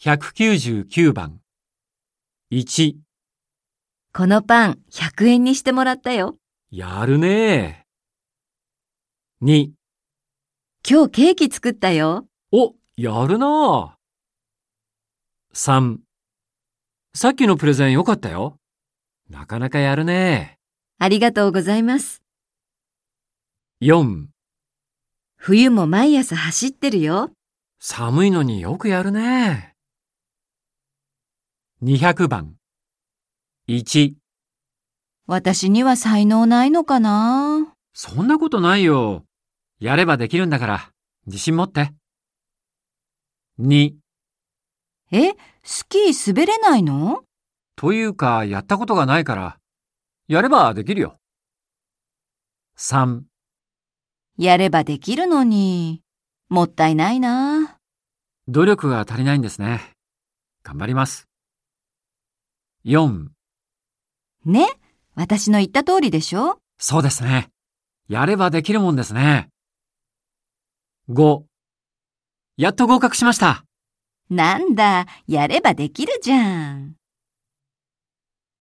199番。1、このパン100円にしてもらったよ。やるねえ。2、今日ケーキ作ったよ。お、やるなあ。3、さっきのプレゼン良かったよ。なかなかやるねありがとうございます。え。4、冬も毎朝走ってるよ。寒いのによくやるねえ。200番。1、私には才能ないのかな？そんなことないよ。やればできるんだから、自信持って。2、え、スキー滑れないの？というか、やったことがないから、やればできるよ。3、やればできるのに。もったいないな。努力が足りないんですね。頑張ります。4、ね私の言った通りでしょ？そうですね。やればできるもんですね。5、やっと合格しました。なんだ、やればできるじゃん。